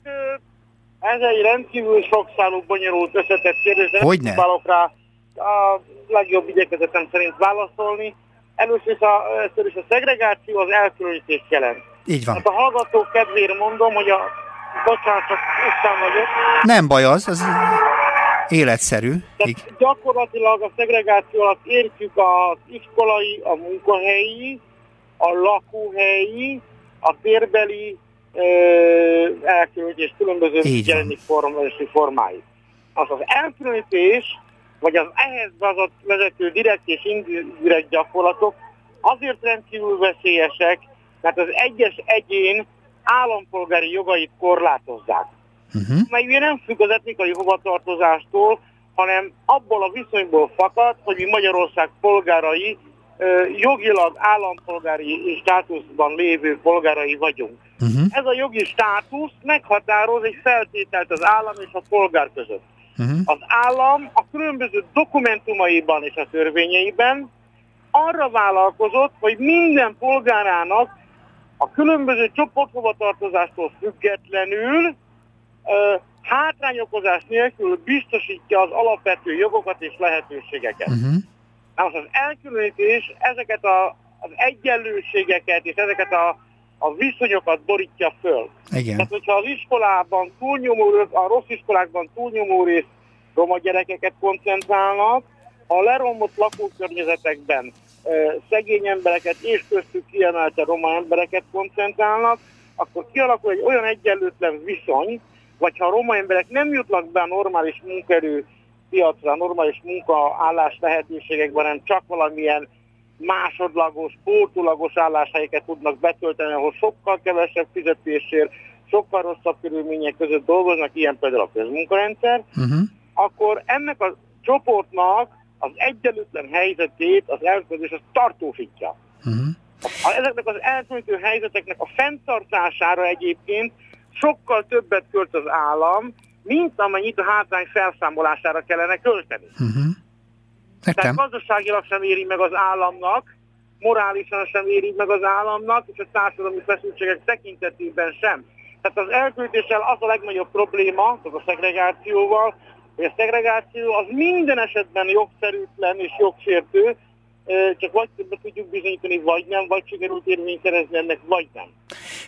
ez egy rendkívül sokszálú, bonyolult összetett kérdés, de Hogyne? próbálok rá a legjobb igyekezetem szerint válaszolni. Először is, a, először is a szegregáció az elkülönítést jelent. Így van. Hát a hallgatók kedvéért mondom, hogy a bocsánat, csak Isten vagyok. Nem baj az, az életszerű. Tehát gyakorlatilag a szegregáció alatt értjük az iskolai, a munkahelyi, a lakóhelyi, a térbeli elkülönítés különböző jelenik formái. Az az elkülönítés, vagy az ehhez vezető direkt és indirekt gyakorlatok azért rendkívül veszélyesek, mert az egyes egyén állampolgári jogait korlátozzák. Uh-huh. Mely ugye nem függ az etnikai hovatartozástól, hanem abból a viszonyból fakad, hogy mi Magyarország polgárai jogilag állampolgári státuszban lévő polgárai vagyunk. Uh-huh. Ez a jogi státusz meghatároz egy feltételt az állam és a polgár között. Uh-huh. Az állam a különböző dokumentumaiban és a törvényeiben arra vállalkozott, hogy minden polgárának a különböző csoporthovatartozástól függetlenül ö, hátrányokozás nélkül biztosítja az alapvető jogokat és lehetőségeket. Uh-huh. Most az elkülönítés ezeket a, az egyenlőségeket és ezeket a, a viszonyokat borítja föl. Igen. Tehát, hogyha az iskolában túlnyomó, a rossz iskolákban túlnyomó rész roma gyerekeket koncentrálnak, a leromlott lakókörnyezetekben szegény embereket és köztük kiemelte roma embereket koncentrálnak, akkor kialakul egy olyan egyenlőtlen viszony, vagy ha a roma emberek nem jutnak be a normális munkerő piacra, normális munkaállás lehetőségekben, hanem csak valamilyen másodlagos, pótolagos álláshelyeket tudnak betölteni, ahol sokkal kevesebb fizetésért, sokkal rosszabb körülmények között dolgoznak, ilyen például a közmunkarendszer, uh-huh. akkor ennek a csoportnak az egyenlőtlen helyzetét az elköltés az tartósítja. Uh-huh. Ezeknek az elköltő helyzeteknek a fenntartására egyébként sokkal többet költ az állam, mint amennyit a hátrány felszámolására kellene költeni. Uh-huh. Tehát gazdaságilag sem éri meg az államnak, morálisan sem éri meg az államnak, és a társadalmi feszültségek tekintetében sem. Tehát az elkültéssel az a legnagyobb probléma, az a szegregációval, hogy a szegregáció az minden esetben jogszerűtlen és jogsértő, csak vagy tudjuk bizonyítani, vagy nem, vagy sikerült érvényt szerezni ennek, vagy nem.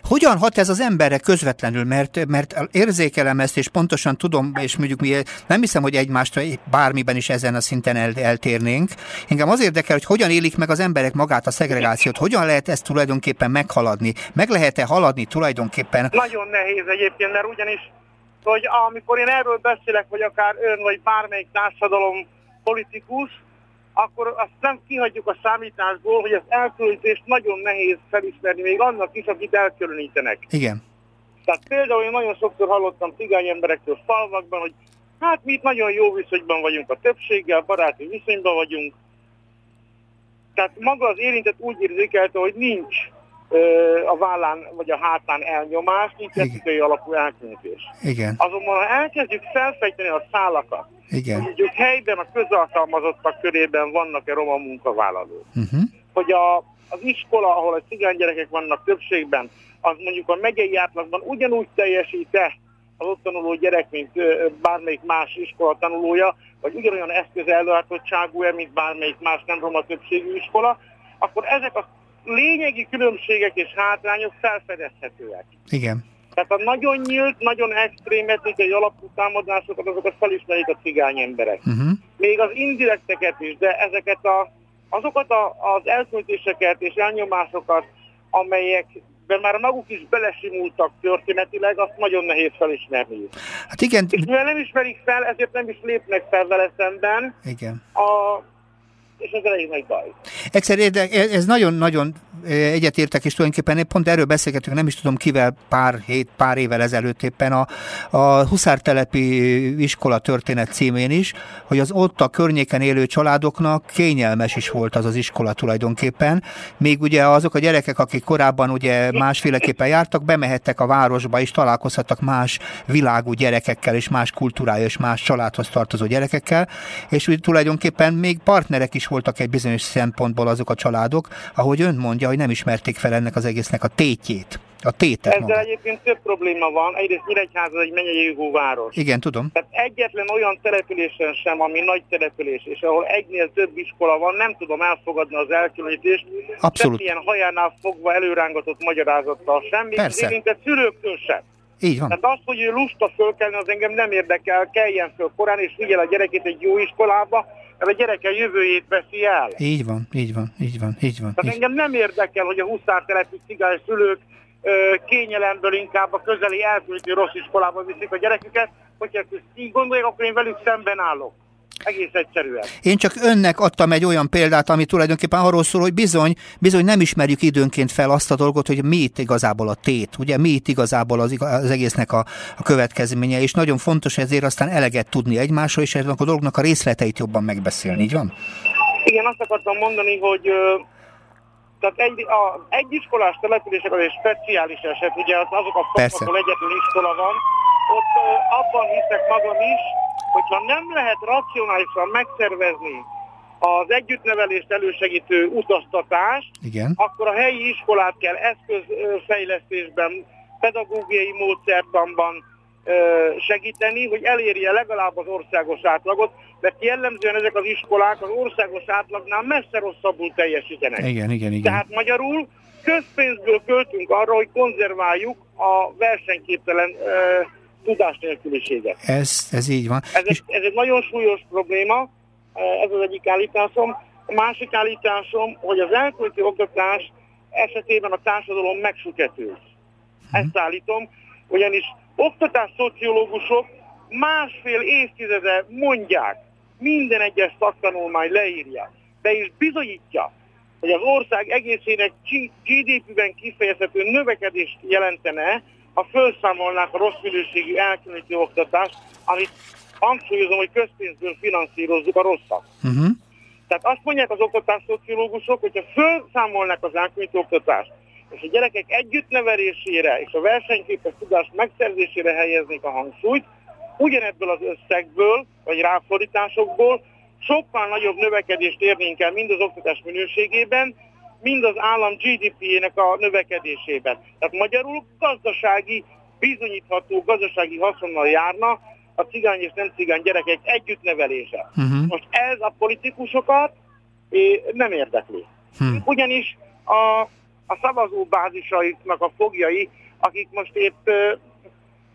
Hogyan hat ez az emberre közvetlenül, mert, mert érzékelem ezt, és pontosan tudom, és mondjuk mi nem hiszem, hogy egymástra bármiben is ezen a szinten el, eltérnénk. Engem az érdekel, hogy hogyan élik meg az emberek magát a szegregációt, hogyan lehet ezt tulajdonképpen meghaladni, meg lehet-e haladni tulajdonképpen? Nagyon nehéz egyébként, mert ugyanis, hogy amikor én erről beszélek, vagy akár ön, vagy bármelyik társadalom politikus, akkor azt nem kihagyjuk a számításból, hogy az elkülönítést nagyon nehéz felismerni, még annak is, akit elkülönítenek. Igen. Tehát például én nagyon sokszor hallottam cigány emberektől falvakban, hogy hát mi itt nagyon jó viszonyban vagyunk a többséggel, baráti viszonyban vagyunk. Tehát maga az érintett úgy érzékelte, hogy nincs a vállán vagy a hátán elnyomás, nincs etikai alapú elkülönítés. Igen. Azonban ha elkezdjük felfejteni a szálakat, Igen. mondjuk helyben a közalkalmazottak körében vannak-e roma munkavállalók, uh-huh. hogy a, az iskola, ahol a cigány gyerekek vannak többségben, az mondjuk a megyei átlagban ugyanúgy teljesít-e az ott tanuló gyerek, mint bármelyik más iskola tanulója, vagy ugyanolyan eszköz előállítottságú mint bármelyik más nem roma többségű iskola, akkor ezek a lényegi különbségek és hátrányok felfedezhetőek. Igen. Tehát a nagyon nyílt, nagyon extrém etnikai alapú támadásokat, azokat felismerik a cigány emberek. Uh-huh. Még az indirekteket is, de ezeket a, azokat a, az elköltéseket és elnyomásokat, amelyekben már maguk is belesimultak történetileg, azt nagyon nehéz felismerni. Hát igen. És mivel nem ismerik fel, ezért nem is lépnek fel vele szemben. Igen. A, és ez elég nagy baj. Egyszer ez nagyon-nagyon egyetértek, és tulajdonképpen pont erről beszélgetünk, nem is tudom kivel pár hét, pár évvel ezelőtt éppen a, a Huszártelepi iskola történet címén is, hogy az ott a környéken élő családoknak kényelmes is volt az az iskola tulajdonképpen. Még ugye azok a gyerekek, akik korábban ugye másféleképpen jártak, bemehettek a városba és találkozhattak más világú gyerekekkel, és más kultúrája, és más családhoz tartozó gyerekekkel, és úgy tulajdonképpen még partnerek is voltak egy bizonyos szempontból azok a családok, ahogy ön mondja, hogy nem ismerték fel ennek az egésznek a tétjét. A tétet Ezzel maga. egyébként több probléma van. Egyrészt Nyíregyháza egy mennyei város. Igen, tudom. Tehát egyetlen olyan településen sem, ami nagy település, és ahol egynél több iskola van, nem tudom elfogadni az elkülönítést. Abszolút. ilyen hajánál fogva előrángatott magyarázattal semmi. Persze. Érintett szülőktől sem. Így van. Tehát az, hogy ő lusta fölkelni, az engem nem érdekel, keljen föl korán, és figyel a gyerekét egy jó iskolába, mert a gyereke jövőjét veszi el. Így van, így van, így van, így van. Tehát így. engem nem érdekel, hogy a huszártelepű cigány szülők ö, kényelemből inkább a közeli elküldi rossz iskolába viszik a gyereküket, hogyha ezt így gondolják, akkor én velük szemben állok. Egész egyszerűen. Én csak önnek adtam egy olyan példát, ami tulajdonképpen arról szól, hogy bizony, bizony nem ismerjük időnként fel azt a dolgot, hogy mi itt igazából a tét, ugye mi itt igazából az, az egésznek a, a következménye, és nagyon fontos ezért aztán eleget tudni egymásról, és ennek a dolognak a részleteit jobban megbeszélni, így van? Igen, azt akartam mondani, hogy tehát egy, a, egy iskolás települések az egy speciális eset, ugye az, azok a Persze. ahol egyetlen iskola van, ott abban hiszek magam is, hogyha nem lehet racionálisan megszervezni az együttnevelést elősegítő utaztatást, Igen. akkor a helyi iskolát kell eszközfejlesztésben, pedagógiai módszertanban segíteni, hogy elérje legalább az országos átlagot, mert jellemzően ezek az iskolák az országos átlagnál messze rosszabbul teljesítenek. Igen, igen, igen. Tehát magyarul közpénzből költünk arra, hogy konzerváljuk a versenyképtelen uh, tudás nélküliséget. Ez, ez így van. Ez egy, ez egy nagyon súlyos probléma, ez az egyik állításom. A másik állításom, hogy az elköltő oktatás esetében a társadalom megsüketül. Ezt állítom, ugyanis oktatás szociológusok másfél évtizede mondják, minden egyes szaktanulmány leírja, de is bizonyítja, hogy az ország egészének GDP-ben kifejezhető növekedést jelentene, ha felszámolnák a rossz minőségű elkülönítő oktatást, amit hangsúlyozom, hogy közpénzből finanszírozzuk a rosszat. Uh-huh. Tehát azt mondják az oktatásszociológusok, hogyha felszámolnák az elkülönítő oktatást, és a gyerekek együttnevelésére és a versenyképes tudás megszerzésére helyeznék a hangsúlyt, ugyanebből az összegből, vagy ráfordításokból sokkal nagyobb növekedést érnénk el mind az oktatás minőségében, mind az állam GDP-jének a növekedésében. Tehát magyarul gazdasági, bizonyítható gazdasági haszonnal járna a cigány és nem cigány gyerekek együttnevelése. Uh-huh. Most ez a politikusokat nem érdekli. Uh-huh. Ugyanis a, a szavazóbázisaiknak a fogjai, akik most épp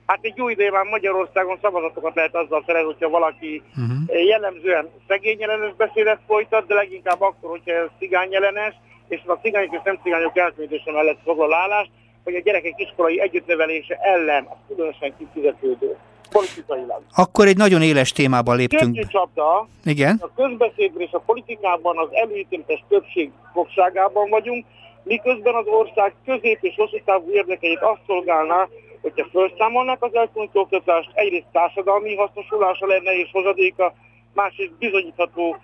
Hát egy jó idejében Magyarországon szavazatokat lehet azzal szerezni, hogyha valaki uh-huh. jellemzően szegényjelenes beszédet folytat, de leginkább akkor, hogyha ez cigányjelenes, és a cigányok és nem cigányok elkülönítése mellett foglal állást, hogy a gyerekek iskolai együttnevelése ellen a különösen kifizetődő politikailag. Akkor egy nagyon éles témában léptünk. Kettő csapda, Igen? a közbeszédben és a politikában az előítéletes többség fogságában vagyunk, miközben az ország közép- és hosszú távú érdekeit azt szolgálná, hogyha felszámolnak az elkülönítő oktatást, egyrészt társadalmi hasznosulása lenne és hozadéka, másrészt bizonyítható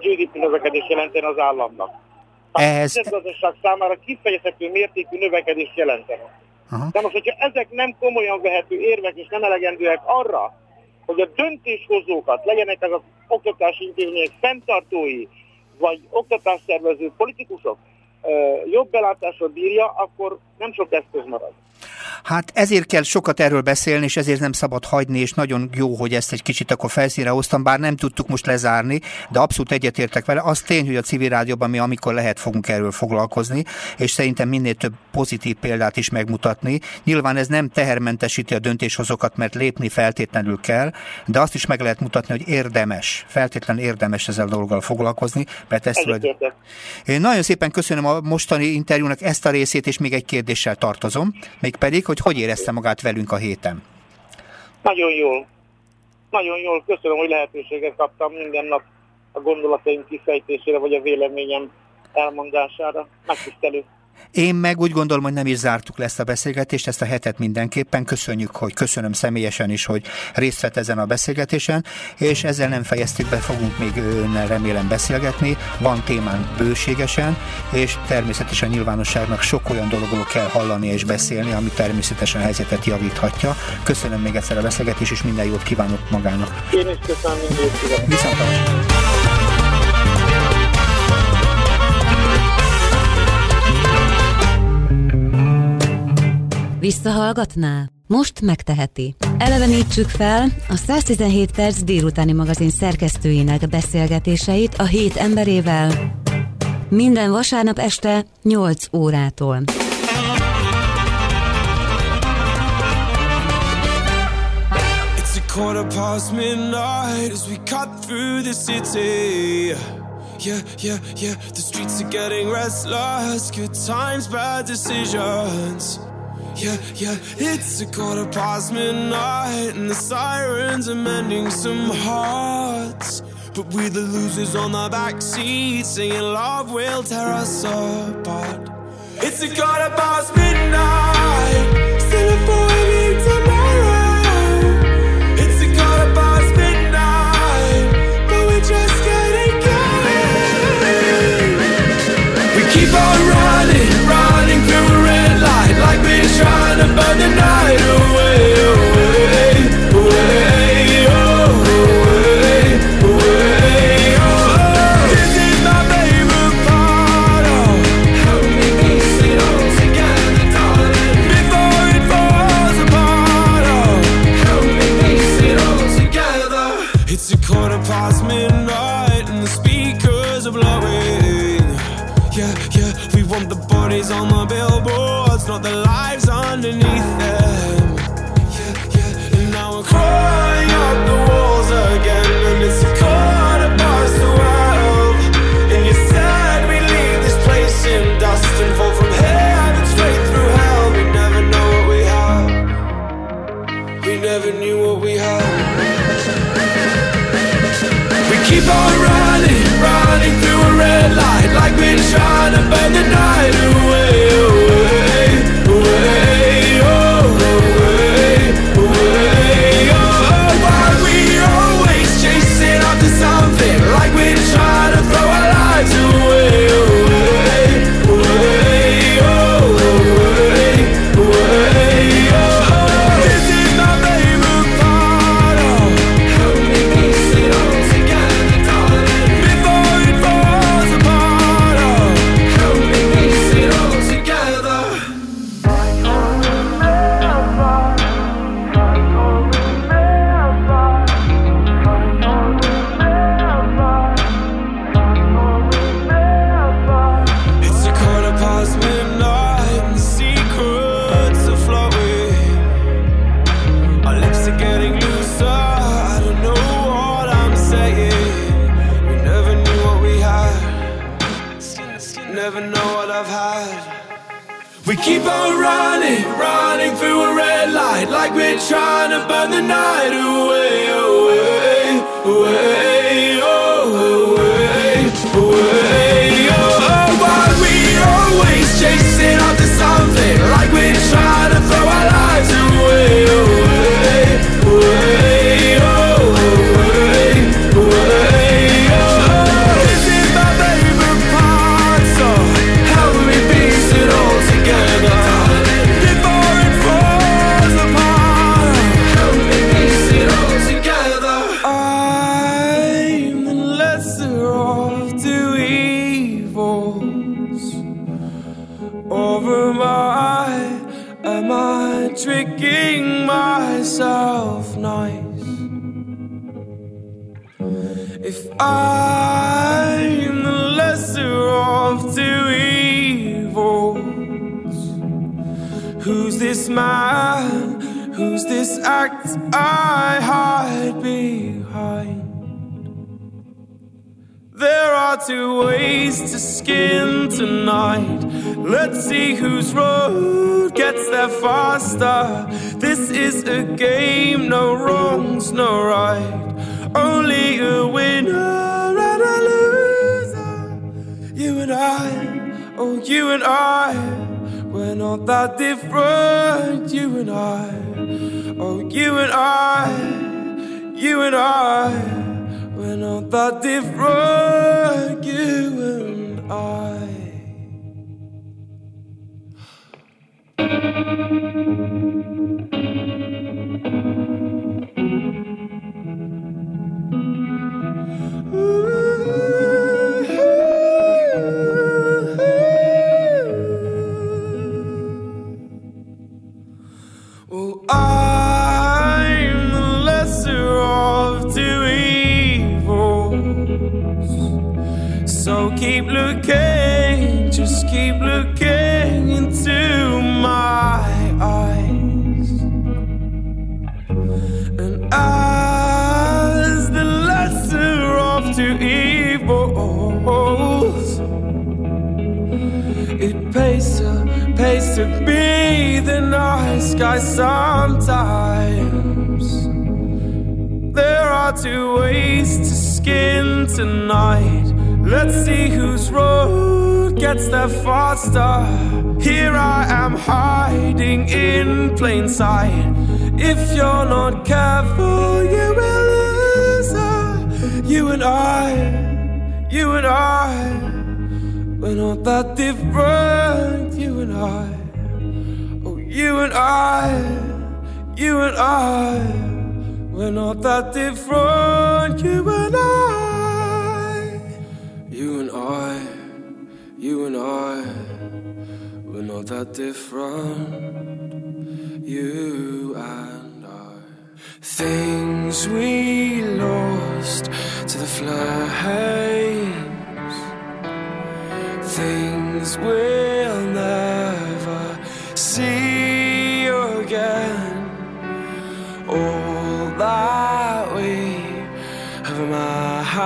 GDP növekedés jelentene az államnak. Ehhez... A gazdaság számára kifejezhető mértékű növekedést jelentene. Aha. De most, hogyha ezek nem komolyan vehető érvek és nem elegendőek arra, hogy a döntéshozókat, legyenek az oktatási intézmények fenntartói, vagy oktatásszervező politikusok, jobb belátásra bírja, akkor nem sok eszköz marad. Hát ezért kell sokat erről beszélni, és ezért nem szabad hagyni, és nagyon jó, hogy ezt egy kicsit akkor felszínre hoztam, bár nem tudtuk most lezárni, de abszolút egyetértek vele. Az tény, hogy a civil rádióban mi amikor lehet fogunk erről foglalkozni, és szerintem minél több pozitív példát is megmutatni. Nyilván ez nem tehermentesíti a döntéshozókat, mert lépni feltétlenül kell, de azt is meg lehet mutatni, hogy érdemes, feltétlenül érdemes ezzel a dolggal foglalkozni, mert ezt vagy... Én nagyon szépen köszönöm a mostani interjúnak ezt a részét, és még egy kérdéssel tartozom, mégpedig, hogy hogy érezte magát velünk a héten? Nagyon jól. Nagyon jól. Köszönöm, hogy lehetőséget kaptam minden nap a gondolataim kifejtésére, vagy a véleményem elmondására. Megtisztelő. Én meg úgy gondolom, hogy nem is zártuk le ezt a beszélgetést, ezt a hetet mindenképpen. Köszönjük, hogy köszönöm személyesen is, hogy részt vett ezen a beszélgetésen, és ezzel nem fejeztük be, fogunk még önnel remélem beszélgetni. Van témán bőségesen, és természetesen a nyilvánosságnak sok olyan dologról kell hallani és beszélni, ami természetesen a helyzetet javíthatja. Köszönöm még egyszer a beszélgetést, és minden jót kívánok magának. Én is köszönöm, minden jót kívánok. Viszontlátásra. Visszahallgatná? Most megteheti. Elevenítsük fel a 117 perc délutáni magazin szerkesztőinek beszélgetéseit a hét emberével minden vasárnap este 8 órától. quarter past midnight as we cut through the city. Yeah, yeah, yeah, the streets are getting restless. Good times, bad decisions. Yeah, yeah, it's a quarter past midnight and the sirens are mending some hearts. But we're the losers on the back seat, singing love will tear us apart. It's a quarter past midnight, still avoiding tomorrow. It's a quarter running out. Myself nice? If I'm the lesser of two evils, who's this man? Who's this act I hide behind? There are two ways to skin tonight. Let's see whose road gets there faster. This is a game, no wrongs, no right. Only a winner and a loser. You and I, oh, you and I. We're not that different, you and I. Oh, you and I, you and I. We're not that different, you and I. Thank you. Pays to be the nice guy sometimes. There are two ways to skin tonight. Let's see whose road gets there faster. Here I am hiding in plain sight. If you're not careful, you will lose her. You and I, you and I, we're not that different. You and I, oh, you and I, you and I, we're not that different. You and I, you and I, you and I, we're not that different. You and I. Things we lost to the flames. Things we'll never All that we have amassed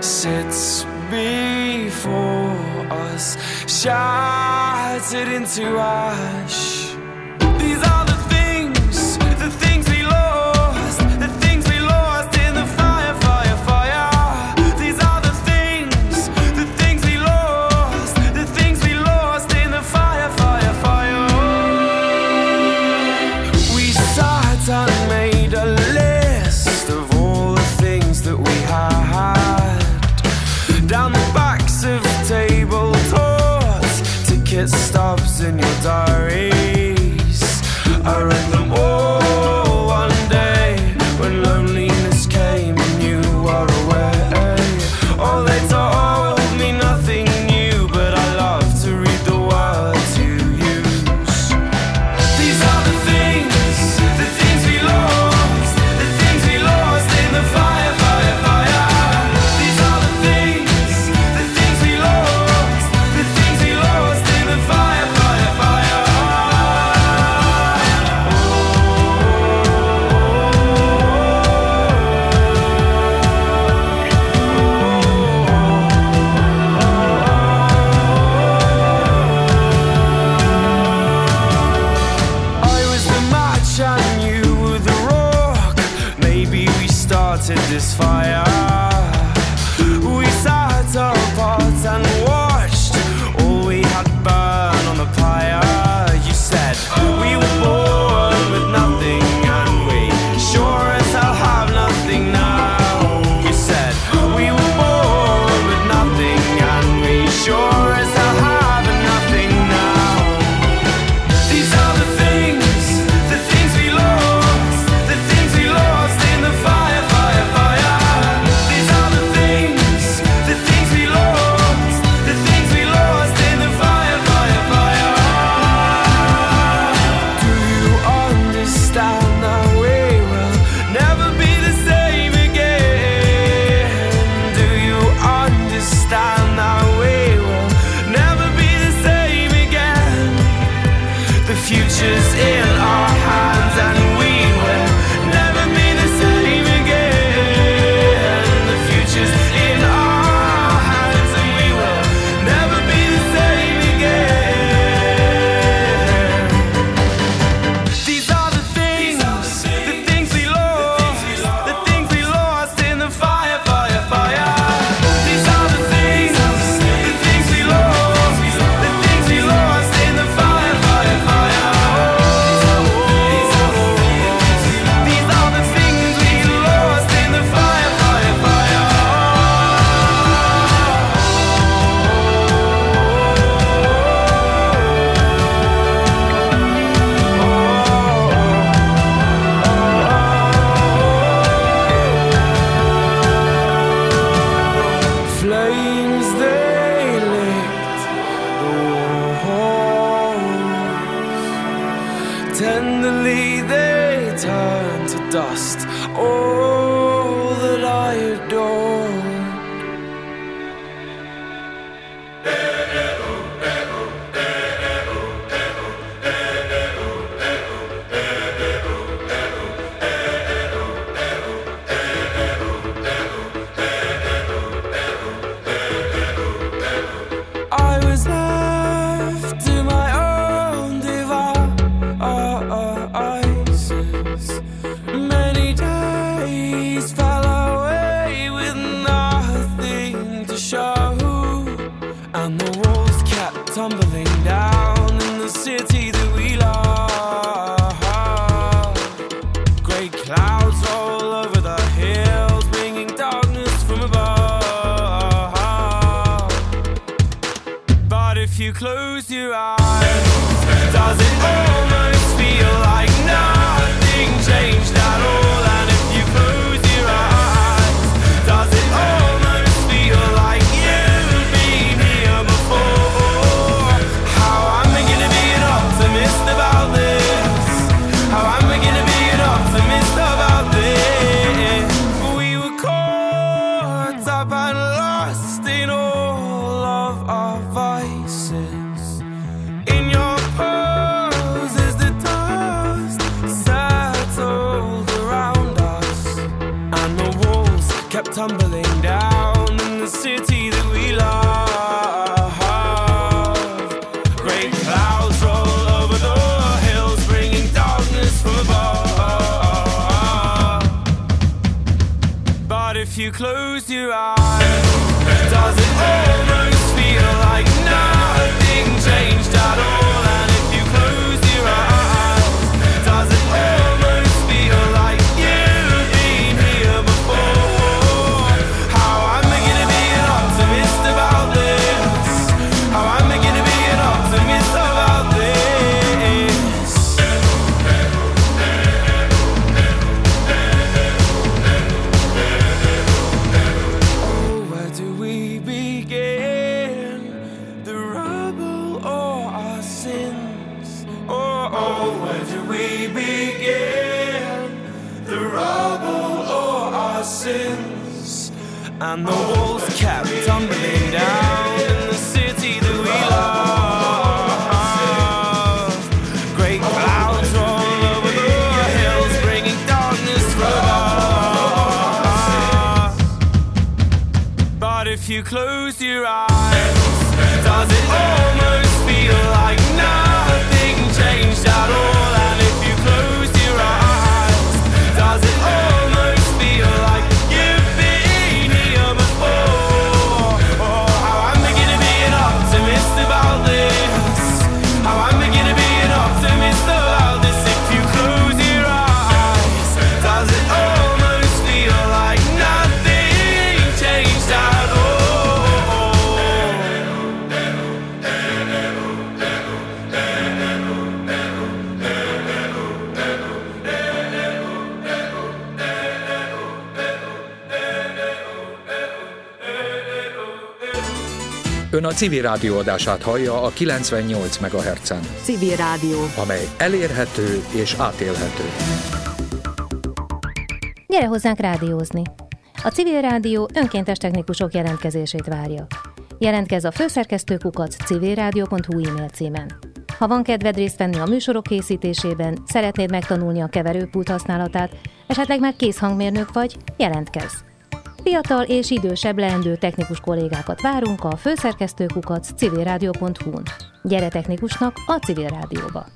sits before us, shattered into ash. if you close your eyes. Does it almost feel like nothing changed at all? you close your eyes. civil rádióadását hallja a 98 MHz-en. Civil rádió. Amely elérhető és átélhető. Gyere hozzánk rádiózni! A civil rádió önkéntes technikusok jelentkezését várja. Jelentkez a főszerkesztőkukat civilrádió.hu e-mail címen. Ha van kedved részt venni a műsorok készítésében, szeretnéd megtanulni a keverőpult használatát, esetleg már kész hangmérnök vagy, jelentkezz! Fiatal és idősebb leendő technikus kollégákat várunk a főszerkesztőkukac civilrádió.hu-n. Gyere technikusnak a Civil Rádióba!